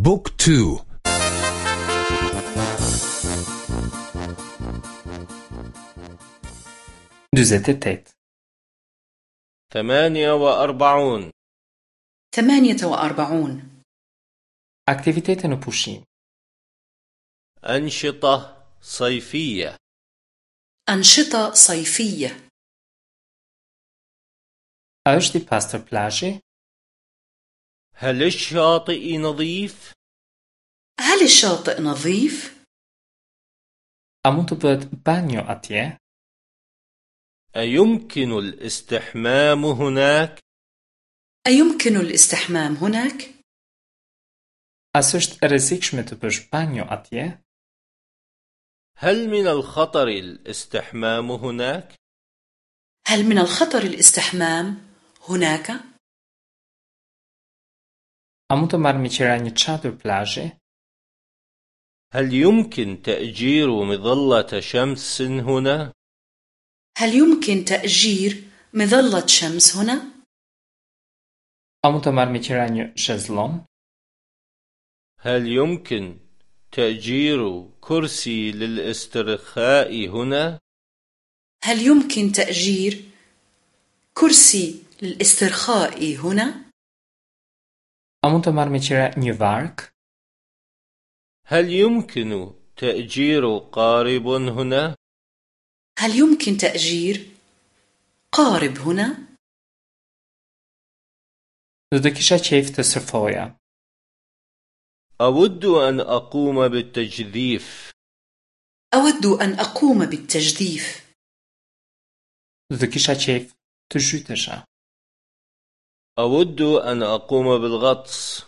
بوك تو. دزتتت ثمانية وأربعون. ثمانية وأربعون. Në pushim. أنشطة صيفية. أنشطة صيفية i pastër plazhi? هل الشاطئ نظيف؟ هل الشاطئ نظيف؟ Të bëhet banjo atje? أيمكن الاستحمام هناك؟ أيمكن الاستحمام هناك؟ A s'është e rrezikshme të bësh banjo atje? هل من الخطر الاستحمام هناك؟ هل من الخطر الاستحمام هناك؟ A mund të marr me qira një çadër plazhi? هل يمكن تأجير مظلة شمس هنا؟ هل يمكن تأجير مظلة شمس هنا؟ A mund të marr me qira një shezllon? هل يمكن تأجير كرسي للاسترخاء هنا؟ هل يمكن تأجير كرسي للاسترخاء هنا؟ A mund të marr me qira një vark? هل يمكن تأجير قارب هنا؟ هل يمكن تأجير قارب هنا؟ Do të kisha qejf të surfoja. أود أن أقوم بالتجذيف أود أن أقوم بالتجديف Do të kisha qejf të zhytesha. أود أن أقوم بالغطس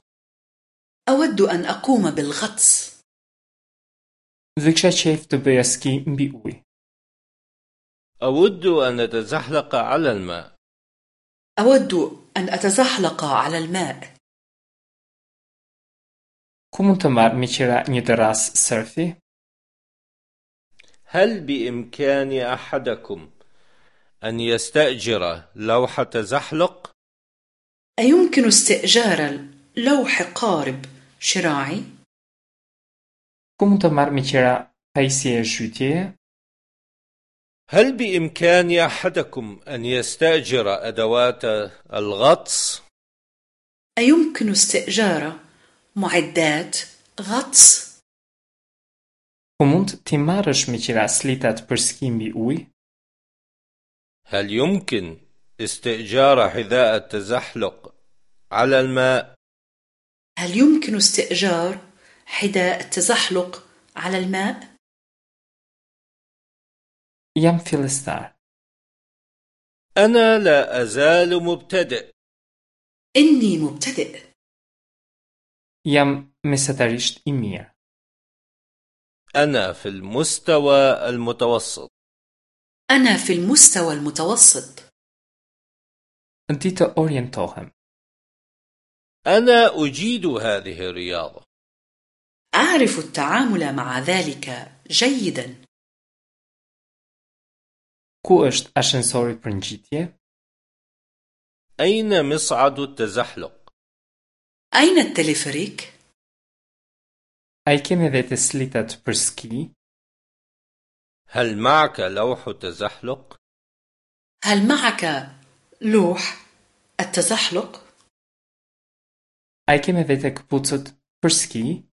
أود أن أقوم بالغطس bëja ski mbi ujë. أود أن أتزحلق على الماء أود أن أتزحلق على الماء me qira një terras surfi? هل بإمكان أحدكم أن يستأجر لوحة زحلق؟ أيمكن استئجار لوح قارب شراعي؟ Mund të marr me? هل بإمكان أحدكم أن يستأجر أدوات الغطس؟ أيمكن استئجار معدات غطس؟ Mund t'i marrësh me qira slitat për? هل يمكن استئجار حذاء التزحلق على الماء؟ هل يمكن استئجار حذاء التزحلق على الماء؟ Jam fillestar. أنا لا أزال مبتدئ إني مبتدئ i mirë. أنا في المستوى المتوسط أنا في المستوى المتوسط Di të orientohem. أنا أجيد هذه الرياضة أعرف التعامل مع ذلك جيدا Ku është ashensori për ngjitje? أين مصعد التزحلق؟ أين التلفريك؟ A i kemi edhe të slitat për ski? هل معك لوح تزحلق؟ هل معك لوح التزحلق؟ Kemi edhe të këpucët për ski?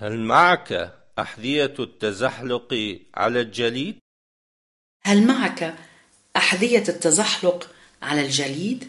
هل معك أحذية التزحلق على الجليد؟ هل معك أحذية التزحلق على الجليد؟